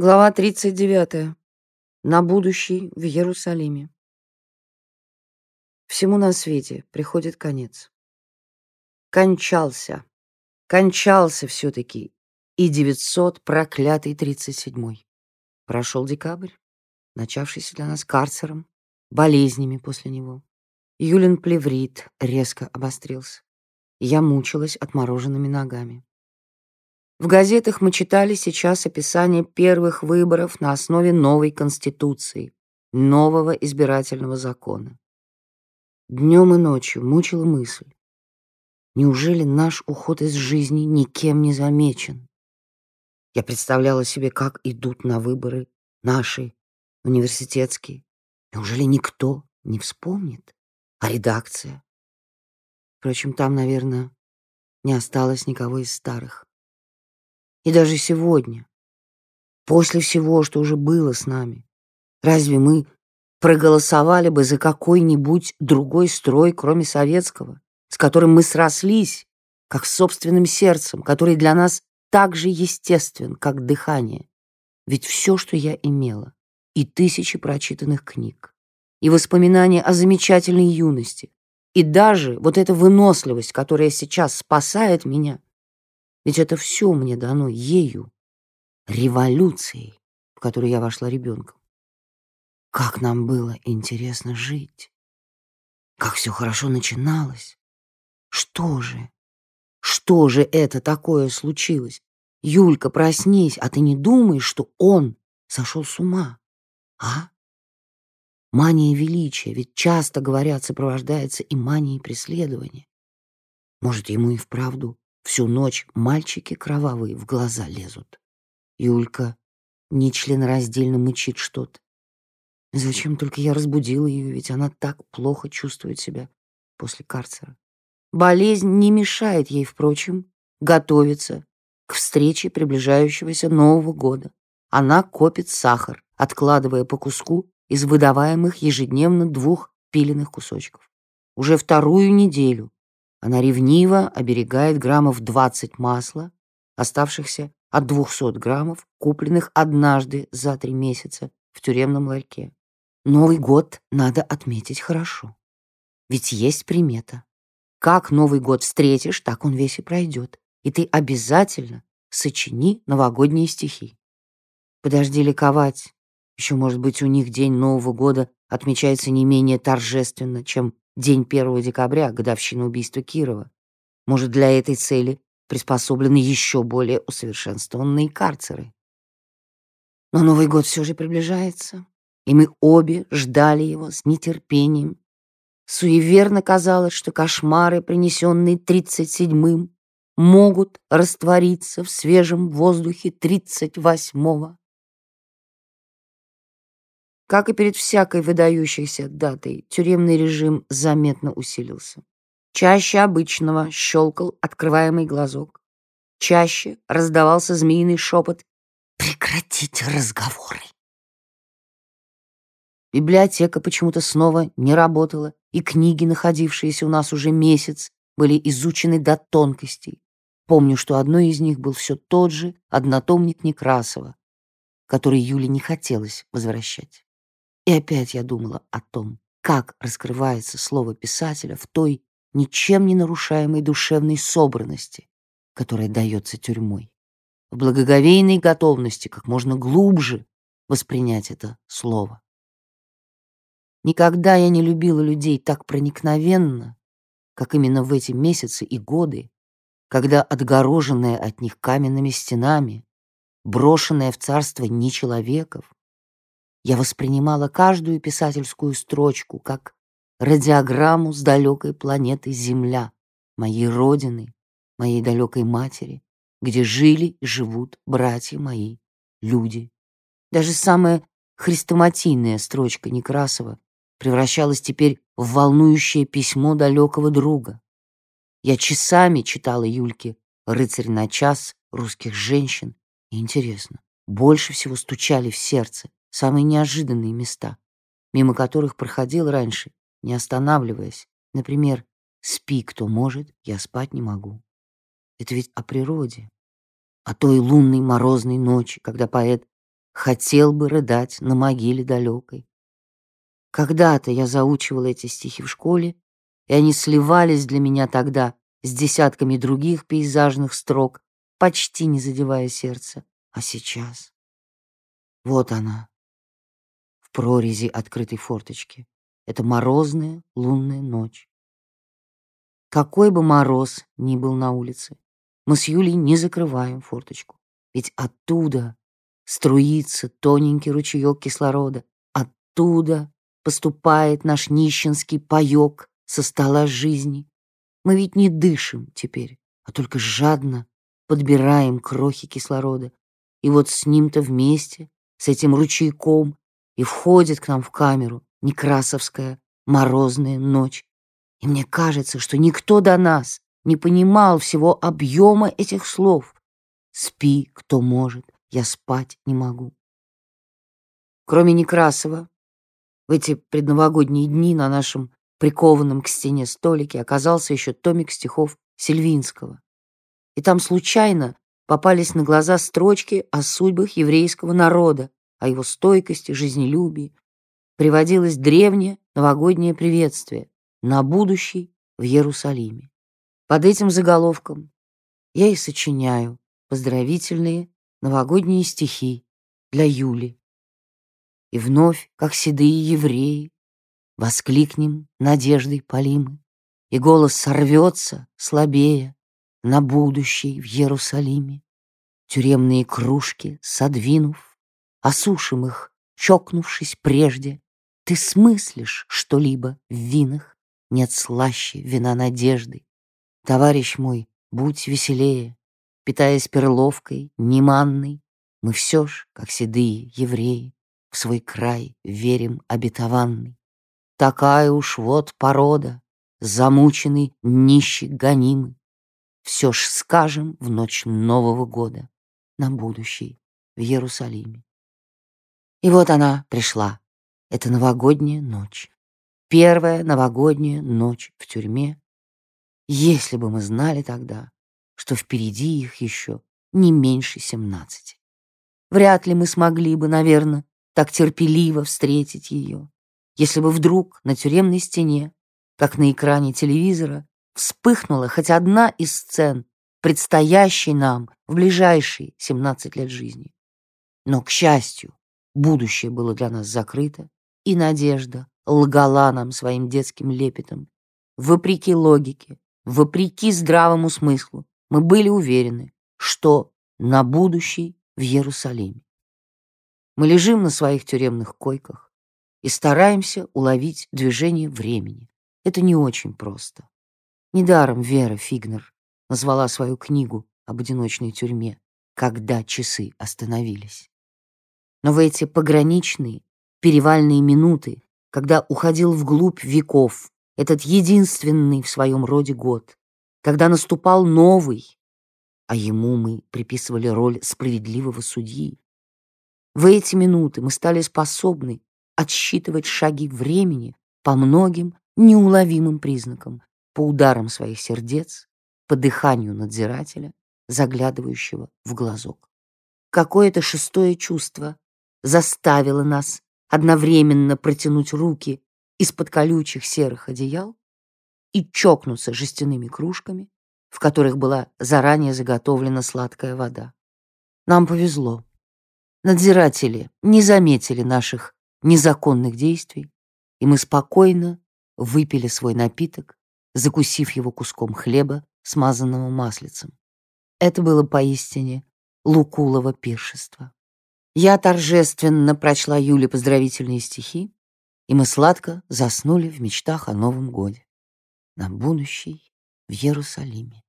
Глава 39. На будущий в Иерусалиме. Всему на свете приходит конец. Кончался. Кончался все-таки и 900 проклятый 37-й. Прошел декабрь, начавшийся для нас карцером, болезнями после него. Юлин плеврит резко обострился. Я мучилась отмороженными ногами. В газетах мы читали сейчас описание первых выборов на основе новой Конституции, нового избирательного закона. Днем и ночью мучила мысль. Неужели наш уход из жизни никем не замечен? Я представляла себе, как идут на выборы наши, университетские. Неужели никто не вспомнит? А редакция? Впрочем, там, наверное, не осталось никого из старых. И даже сегодня, после всего, что уже было с нами, разве мы проголосовали бы за какой-нибудь другой строй, кроме советского, с которым мы срослись, как с собственным сердцем, который для нас так же естествен, как дыхание? Ведь все, что я имела, и тысячи прочитанных книг, и воспоминания о замечательной юности, и даже вот эта выносливость, которая сейчас спасает меня, ведь это все мне дано ею, революцией, в которую я вошла ребенком. Как нам было интересно жить. Как все хорошо начиналось. Что же? Что же это такое случилось? Юлька, проснись, а ты не думаешь, что он сошел с ума? А? Мания величия, ведь часто, говорят, сопровождается и манией преследования. Может, ему и вправду Всю ночь мальчики кровавые в глаза лезут. Юлька нечленораздельно мычит что-то. Зачем только я разбудила ее, ведь она так плохо чувствует себя после карцера. Болезнь не мешает ей, впрочем, готовиться к встрече приближающегося Нового года. Она копит сахар, откладывая по куску из выдаваемых ежедневно двух пиленных кусочков. Уже вторую неделю она ревниво оберегает граммов 20 масла, оставшихся от 200 граммов, купленных однажды за три месяца в тюремном ларьке. Новый год надо отметить хорошо. Ведь есть примета. Как Новый год встретишь, так он весь и пройдет. И ты обязательно сочини новогодние стихи. Подожди ликовать. Еще, может быть, у них день Нового года отмечается не менее торжественно, чем День 1 декабря, годовщина убийства Кирова. Может, для этой цели приспособлены еще более усовершенствованные карцеры. Но Новый год все же приближается, и мы обе ждали его с нетерпением. Суеверно казалось, что кошмары, принесенные тридцать седьмым, могут раствориться в свежем воздухе тридцать восьмого. Как и перед всякой выдающейся датой, тюремный режим заметно усилился. Чаще обычного щелкал открываемый глазок. Чаще раздавался змеиный шепот «Прекратите разговоры!». Библиотека почему-то снова не работала, и книги, находившиеся у нас уже месяц, были изучены до тонкостей. Помню, что одной из них был все тот же однотомник Некрасова, который Юле не хотелось возвращать. И опять я думала о том, как раскрывается слово писателя в той ничем не нарушаемой душевной собранности, которая дается тюрьмой, в благоговейной готовности как можно глубже воспринять это слово. Никогда я не любила людей так проникновенно, как именно в эти месяцы и годы, когда отгороженная от них каменными стенами, брошенная в царство нечеловеков, я воспринимала каждую писательскую строчку как радиограмму с далекой планеты Земля, моей родины, моей далекой матери, где жили и живут братья мои, люди. Даже самая хрестоматийная строчка Некрасова превращалась теперь в волнующее письмо далекого друга. Я часами читала Юльке «Рыцарь на час», «Русских женщин», и интересно, больше всего стучали в сердце самые неожиданные места, мимо которых проходил раньше, не останавливаясь. Например, «Спи, кто может, я спать не могу». Это ведь о природе, о той лунной морозной ночи, когда поэт хотел бы рыдать на могиле далекой. Когда-то я заучивала эти стихи в школе, и они сливались для меня тогда с десятками других пейзажных строк, почти не задевая сердце. А сейчас? Вот она, в прорези открытой форточки. Это морозная лунная ночь. Какой бы мороз ни был на улице, мы с Юлей не закрываем форточку. Ведь оттуда струится тоненький ручеек кислорода. Оттуда поступает наш нищенский паёк со стола жизни. Мы ведь не дышим теперь, а только жадно подбираем крохи кислорода. И вот с ним-то вместе, с этим ручейком, и входит к нам в камеру некрасовская морозная ночь. И мне кажется, что никто до нас не понимал всего объема этих слов. «Спи, кто может, я спать не могу». Кроме Некрасова, в эти предновогодние дни на нашем прикованном к стене столике оказался еще томик стихов Сильвинского. И там случайно попались на глаза строчки о судьбах еврейского народа, о его стойкости, жизнелюбии. Приводилось древнее новогоднее приветствие на будущий в Иерусалиме. Под этим заголовком я и сочиняю поздравительные новогодние стихи для Юли. И вновь, как седые евреи, воскликнем надеждой полимы, и голос сорвется слабее на будущий в Иерусалиме. Тюремные кружки содвинув, осушим их, чокнувшись прежде, ты смыслишь что-либо в винах, нет слаще вина надежды. Товарищ мой, будь веселее, питаясь перловкой, неманной, мы все ж, как седые евреи, в свой край верим обетованный. Такая уж вот порода, замученный, нищий, гонимый. Все ж скажем в ночь Нового года на будущий в Иерусалиме. И вот она пришла. Это новогодняя ночь. Первая новогодняя ночь в тюрьме если бы мы знали тогда, что впереди их еще не меньше семнадцати. Вряд ли мы смогли бы, наверное, так терпеливо встретить ее, если бы вдруг на тюремной стене, как на экране телевизора, вспыхнула хоть одна из сцен, предстоящей нам в ближайшие 17 лет жизни. Но, к счастью, будущее было для нас закрыто, и надежда лгала нам своим детским лепетом. Вопреки логике, вопреки здравому смыслу, мы были уверены, что на будущий в Иерусалиме. Мы лежим на своих тюремных койках и стараемся уловить движение времени. Это не очень просто. Недаром Вера Фигнер назвала свою книгу об одиночной тюрьме «Когда часы остановились». Но в эти пограничные, перевальные минуты, когда уходил вглубь веков этот единственный в своем роде год, когда наступал новый, а ему мы приписывали роль справедливого судьи. В эти минуты мы стали способны отсчитывать шаги времени по многим неуловимым признакам, по ударам своих сердец, по дыханию надзирателя, заглядывающего в глазок. Какое-то шестое чувство заставило нас одновременно протянуть руки из-под колючих серых одеял и чокнуться жестяными кружками, в которых была заранее заготовлена сладкая вода. Нам повезло. Надзиратели не заметили наших незаконных действий, и мы спокойно выпили свой напиток, закусив его куском хлеба, смазанного маслицем. Это было поистине Лукулово пиршество. Я торжественно прочла Юле поздравительные стихи, и мы сладко заснули в мечтах о Новом годе на будущий в Иерусалиме.